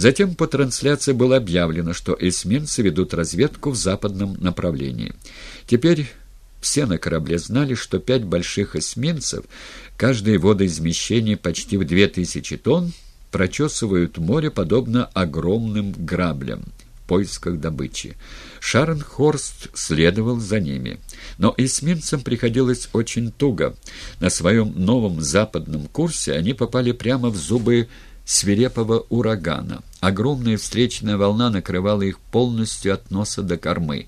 Затем по трансляции было объявлено, что эсминцы ведут разведку в западном направлении. Теперь все на корабле знали, что пять больших эсминцев, каждое водоизмещение почти в две тысячи тонн, прочесывают море подобно огромным граблям в поисках добычи. Шарнхорст следовал за ними. Но эсминцам приходилось очень туго. На своем новом западном курсе они попали прямо в зубы свирепого урагана. Огромная встречная волна накрывала их полностью от носа до кормы.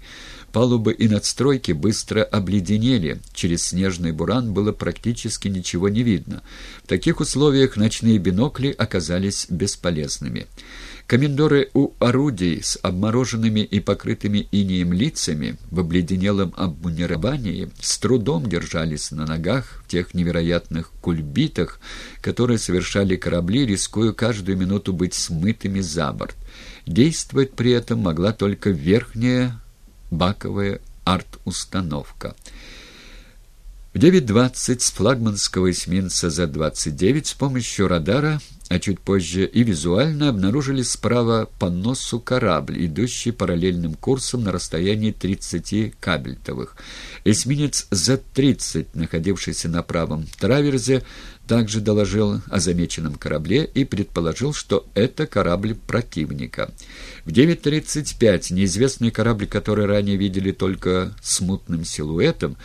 Палубы и надстройки быстро обледенели, через снежный буран было практически ничего не видно. В таких условиях ночные бинокли оказались бесполезными. Комендоры у орудий с обмороженными и покрытыми инеем лицами в обледенелом обмунировании с трудом держались на ногах в тех невероятных кульбитах, которые совершали корабли, рискуя каждую минуту быть смытыми за борт. Действовать при этом могла только верхняя баковая арт-установка. В 9.20 с флагманского эсминца За-29 с помощью радара а чуть позже и визуально обнаружили справа по носу корабль, идущий параллельным курсом на расстоянии 30 кабельтовых. Эсминец За-30, находившийся на правом траверзе, также доложил о замеченном корабле и предположил, что это корабль противника. В 9.35 неизвестный корабль, который ранее видели только смутным силуэтом,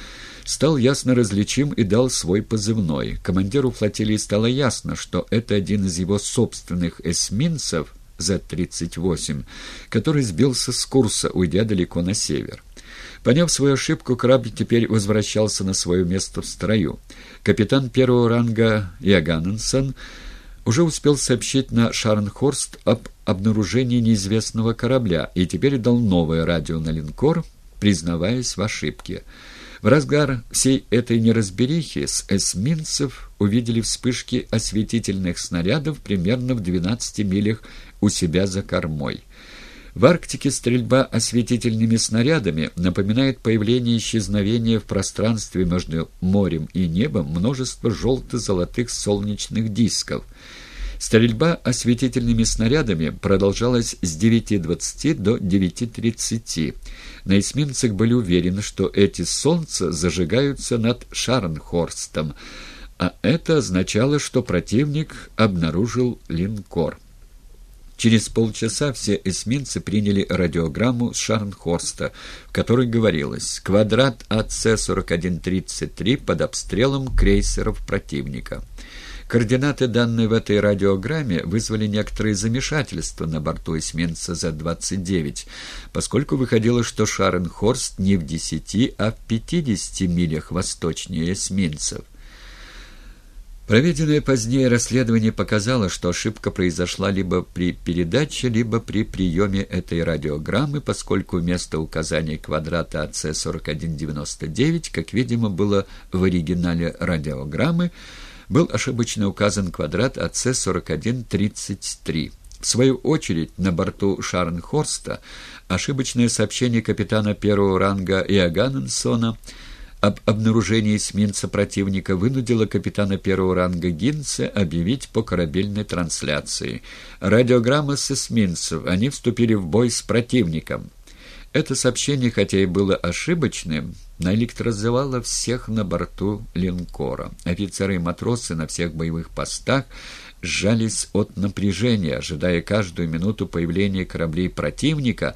стал ясно различим и дал свой позывной. Командиру флотилии стало ясно, что это один из его собственных эсминцев Z-38, который сбился с курса, уйдя далеко на север. Поняв свою ошибку, корабль теперь возвращался на свое место в строю. Капитан первого ранга Иоганненсон уже успел сообщить на Шарнхорст об обнаружении неизвестного корабля и теперь дал новое радио на линкор, признаваясь в ошибке. В разгар всей этой неразберихи с эсминцев увидели вспышки осветительных снарядов примерно в 12 милях у себя за кормой. В Арктике стрельба осветительными снарядами напоминает появление исчезновения в пространстве между морем и небом множества желто-золотых солнечных дисков – Стрельба осветительными снарядами продолжалась с 9.20 до 9.30. На эсминцах были уверены, что эти солнца зажигаются над Шарнхорстом, а это означало, что противник обнаружил линкор. Через полчаса все эсминцы приняли радиограмму с Шарнхорста, в которой говорилось «Квадрат АЦ-4133 под обстрелом крейсеров противника». Координаты, данные в этой радиограмме, вызвали некоторые замешательства на борту эсминца За-29, поскольку выходило, что Шаренхорст не в 10, а в 50 милях восточнее эсминцев. Проведенное позднее расследование показало, что ошибка произошла либо при передаче, либо при приеме этой радиограммы, поскольку вместо указания квадрата АЦ-4199, как видимо было в оригинале радиограммы, был ошибочно указан квадрат АЦ-4133. В свою очередь, на борту Шарнхорста ошибочное сообщение капитана первого ранга Иоганненсона об обнаружении эсминца противника вынудило капитана первого ранга Гинца объявить по корабельной трансляции. Радиограмма с эсминцев. Они вступили в бой с противником. Это сообщение, хотя и было ошибочным, наэлектрозывало всех на борту линкора. Офицеры и матросы на всех боевых постах сжались от напряжения, ожидая каждую минуту появления кораблей противника,